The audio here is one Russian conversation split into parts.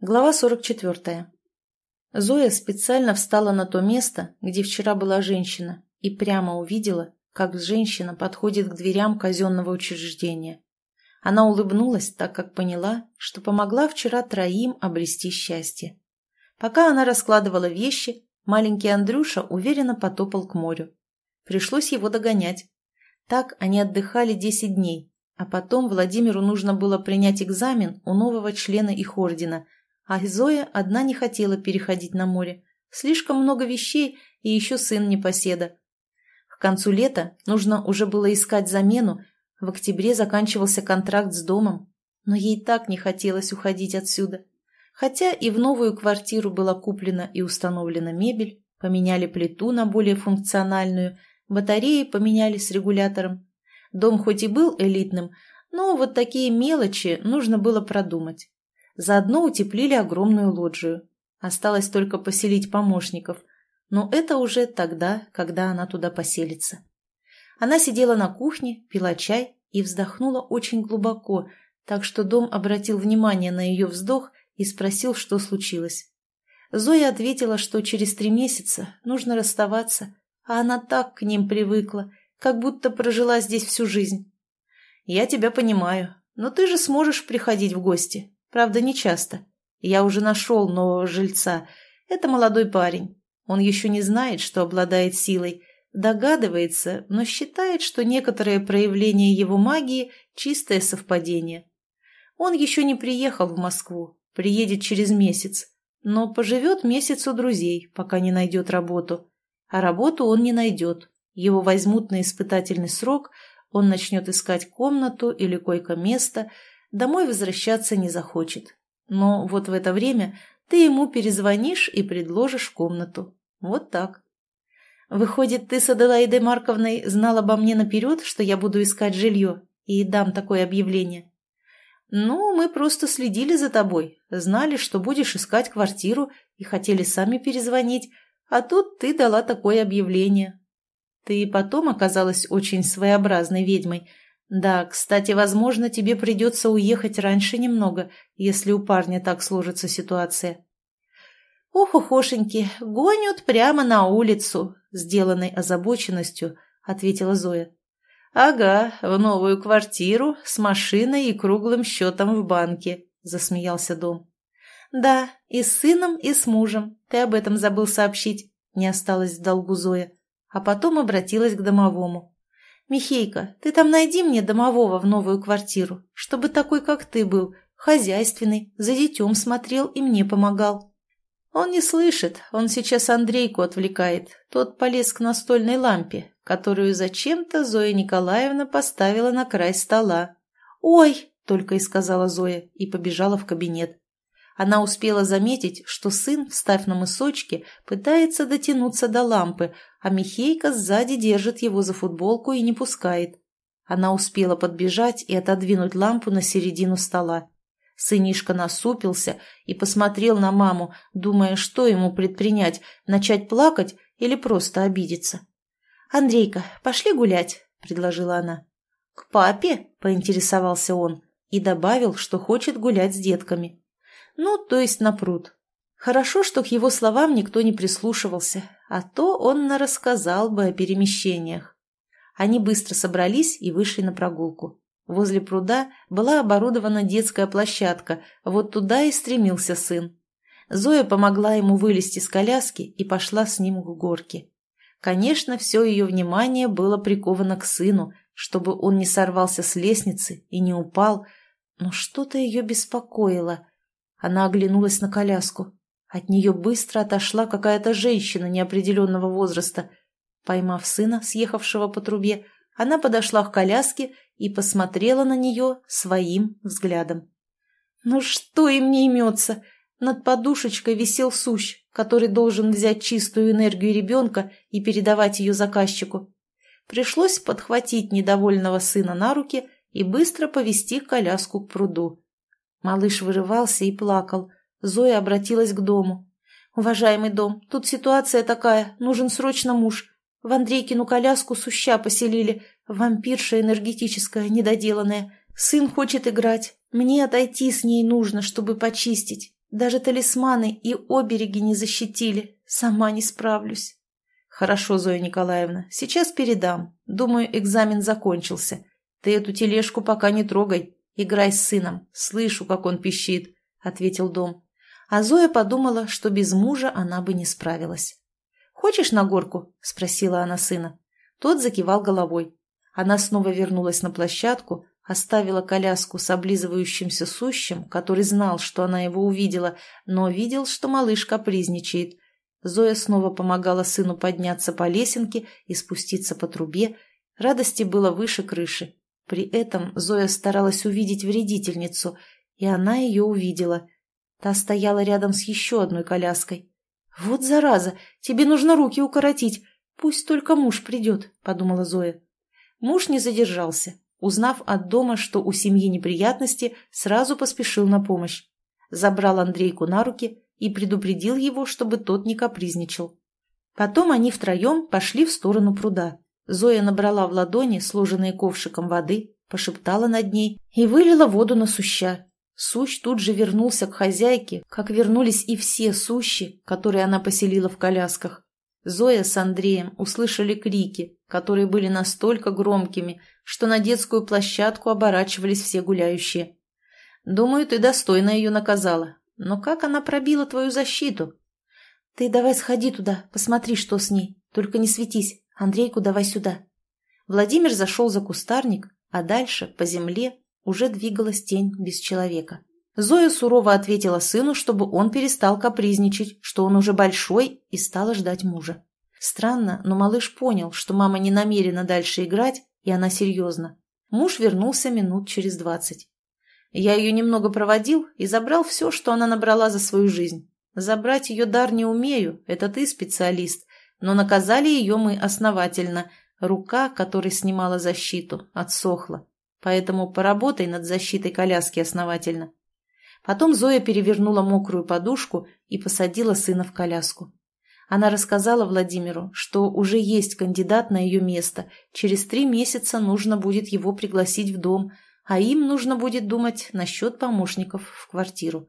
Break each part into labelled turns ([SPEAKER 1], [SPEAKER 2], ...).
[SPEAKER 1] Глава 44. Зоя специально встала на то место, где вчера была женщина, и прямо увидела, как женщина подходит к дверям казенного учреждения. Она улыбнулась, так как поняла, что помогла вчера троим обрести счастье. Пока она раскладывала вещи, маленький Андрюша уверенно потопал к морю. Пришлось его догонять. Так они отдыхали десять дней, а потом Владимиру нужно было принять экзамен у нового члена их ордена – а Зоя одна не хотела переходить на море. Слишком много вещей и еще сын непоседа. К концу лета нужно уже было искать замену. В октябре заканчивался контракт с домом. Но ей так не хотелось уходить отсюда. Хотя и в новую квартиру была куплена и установлена мебель, поменяли плиту на более функциональную, батареи поменяли с регулятором. Дом хоть и был элитным, но вот такие мелочи нужно было продумать. Заодно утеплили огромную лоджию. Осталось только поселить помощников, но это уже тогда, когда она туда поселится. Она сидела на кухне, пила чай и вздохнула очень глубоко, так что дом обратил внимание на ее вздох и спросил, что случилось. Зоя ответила, что через три месяца нужно расставаться, а она так к ним привыкла, как будто прожила здесь всю жизнь. «Я тебя понимаю, но ты же сможешь приходить в гости. Правда, не часто. Я уже нашел нового жильца. Это молодой парень. Он еще не знает, что обладает силой. Догадывается, но считает, что некоторые проявления его магии – чистое совпадение. Он еще не приехал в Москву, приедет через месяц, но поживет месяц у друзей, пока не найдет работу. А работу он не найдет. Его возьмут на испытательный срок, он начнет искать комнату или койко-место – домой возвращаться не захочет. Но вот в это время ты ему перезвонишь и предложишь комнату. Вот так. Выходит, ты с Аделаидой Марковной знал обо мне наперед, что я буду искать жилье, и дам такое объявление? Ну, мы просто следили за тобой, знали, что будешь искать квартиру и хотели сами перезвонить, а тут ты дала такое объявление. Ты потом оказалась очень своеобразной ведьмой, «Да, кстати, возможно, тебе придется уехать раньше немного, если у парня так сложится ситуация». «Ох, ухошеньки, гонят прямо на улицу», — сделанной озабоченностью, — ответила Зоя. «Ага, в новую квартиру, с машиной и круглым счетом в банке», — засмеялся дом. «Да, и с сыном, и с мужем. Ты об этом забыл сообщить», — не осталось в долгу Зоя, а потом обратилась к домовому. «Михейка, ты там найди мне домового в новую квартиру, чтобы такой, как ты был, хозяйственный, за детем смотрел и мне помогал». Он не слышит, он сейчас Андрейку отвлекает. Тот полез к настольной лампе, которую зачем-то Зоя Николаевна поставила на край стола. «Ой!» — только и сказала Зоя и побежала в кабинет. Она успела заметить, что сын, встав на мысочке, пытается дотянуться до лампы, а Михейка сзади держит его за футболку и не пускает. Она успела подбежать и отодвинуть лампу на середину стола. Сынишка насупился и посмотрел на маму, думая, что ему предпринять, начать плакать или просто обидеться. «Андрейка, пошли гулять», — предложила она. «К папе?» — поинтересовался он и добавил, что хочет гулять с детками. Ну, то есть на пруд. Хорошо, что к его словам никто не прислушивался, а то он нарассказал бы о перемещениях. Они быстро собрались и вышли на прогулку. Возле пруда была оборудована детская площадка, вот туда и стремился сын. Зоя помогла ему вылезти с коляски и пошла с ним к горке. Конечно, все ее внимание было приковано к сыну, чтобы он не сорвался с лестницы и не упал, но что-то ее беспокоило. Она оглянулась на коляску. От нее быстро отошла какая-то женщина неопределенного возраста. Поймав сына, съехавшего по трубе, она подошла к коляске и посмотрела на нее своим взглядом. «Ну что им не имется?» Над подушечкой висел сущ, который должен взять чистую энергию ребенка и передавать ее заказчику. Пришлось подхватить недовольного сына на руки и быстро повести коляску к пруду. Малыш вырывался и плакал. Зоя обратилась к дому. «Уважаемый дом, тут ситуация такая, нужен срочно муж. В Андрейкину коляску суща поселили, вампирша энергетическая, недоделанная. Сын хочет играть, мне отойти с ней нужно, чтобы почистить. Даже талисманы и обереги не защитили. Сама не справлюсь. Хорошо, Зоя Николаевна, сейчас передам. Думаю, экзамен закончился. Ты эту тележку пока не трогай. Играй с сыном. Слышу, как он пищит, — ответил Дом. А Зоя подумала, что без мужа она бы не справилась. «Хочешь на горку?» – спросила она сына. Тот закивал головой. Она снова вернулась на площадку, оставила коляску с облизывающимся сущим, который знал, что она его увидела, но видел, что малыш капризничает. Зоя снова помогала сыну подняться по лесенке и спуститься по трубе. Радости было выше крыши. При этом Зоя старалась увидеть вредительницу, и она ее увидела. Та стояла рядом с еще одной коляской. «Вот зараза! Тебе нужно руки укоротить! Пусть только муж придет», — подумала Зоя. Муж не задержался. Узнав от дома, что у семьи неприятности, сразу поспешил на помощь. Забрал Андрейку на руки и предупредил его, чтобы тот не капризничал. Потом они втроем пошли в сторону пруда. Зоя набрала в ладони, сложенные ковшиком воды, пошептала над ней и вылила воду на суща. Сущ тут же вернулся к хозяйке, как вернулись и все сущи, которые она поселила в колясках. Зоя с Андреем услышали крики, которые были настолько громкими, что на детскую площадку оборачивались все гуляющие. «Думаю, ты достойно ее наказала. Но как она пробила твою защиту?» «Ты давай сходи туда, посмотри, что с ней. Только не светись. Андрейку давай сюда». Владимир зашел за кустарник, а дальше, по земле, уже двигалась тень без человека. Зоя сурово ответила сыну, чтобы он перестал капризничать, что он уже большой, и стала ждать мужа. Странно, но малыш понял, что мама не намерена дальше играть, и она серьезна. Муж вернулся минут через двадцать. Я ее немного проводил и забрал все, что она набрала за свою жизнь. Забрать ее дар не умею, это ты специалист, но наказали ее мы основательно. Рука, которой снимала защиту, отсохла. Поэтому поработай над защитой коляски основательно. Потом Зоя перевернула мокрую подушку и посадила сына в коляску. Она рассказала Владимиру, что уже есть кандидат на ее место, через три месяца нужно будет его пригласить в дом, а им нужно будет думать насчет помощников в квартиру.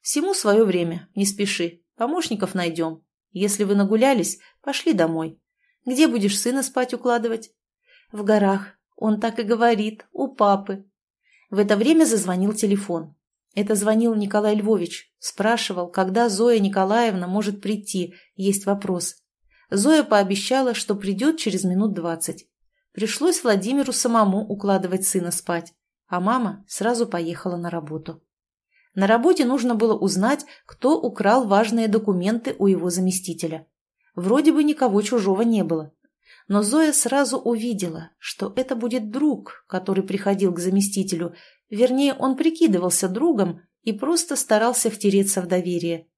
[SPEAKER 1] Всему свое время, не спеши, помощников найдем. Если вы нагулялись, пошли домой. Где будешь сына спать укладывать? В горах. Он так и говорит, у папы. В это время зазвонил телефон. Это звонил Николай Львович, спрашивал, когда Зоя Николаевна может прийти, есть вопрос. Зоя пообещала, что придет через минут двадцать. Пришлось Владимиру самому укладывать сына спать, а мама сразу поехала на работу. На работе нужно было узнать, кто украл важные документы у его заместителя. Вроде бы никого чужого не было. Но Зоя сразу увидела, что это будет друг, который приходил к заместителю Вернее, он прикидывался другом и просто старался втереться в доверие.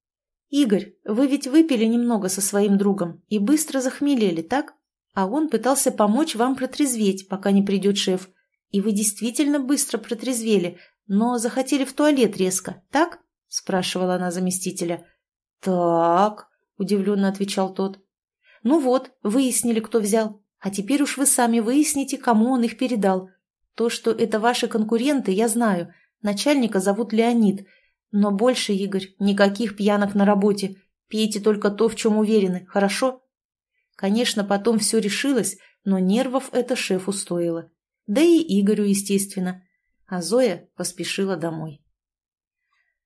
[SPEAKER 1] «Игорь, вы ведь выпили немного со своим другом и быстро захмелели, так? А он пытался помочь вам протрезветь, пока не придет шеф. И вы действительно быстро протрезвели, но захотели в туалет резко, так?» – спрашивала она заместителя. «Так», – удивленно отвечал тот. «Ну вот, выяснили, кто взял. А теперь уж вы сами выясните, кому он их передал. То, что это ваши конкуренты, я знаю. Начальника зовут Леонид. Но больше, Игорь, никаких пьянок на работе. Пейте только то, в чем уверены, хорошо? Конечно, потом все решилось, но нервов это шефу стоило. Да и Игорю, естественно. А Зоя поспешила домой.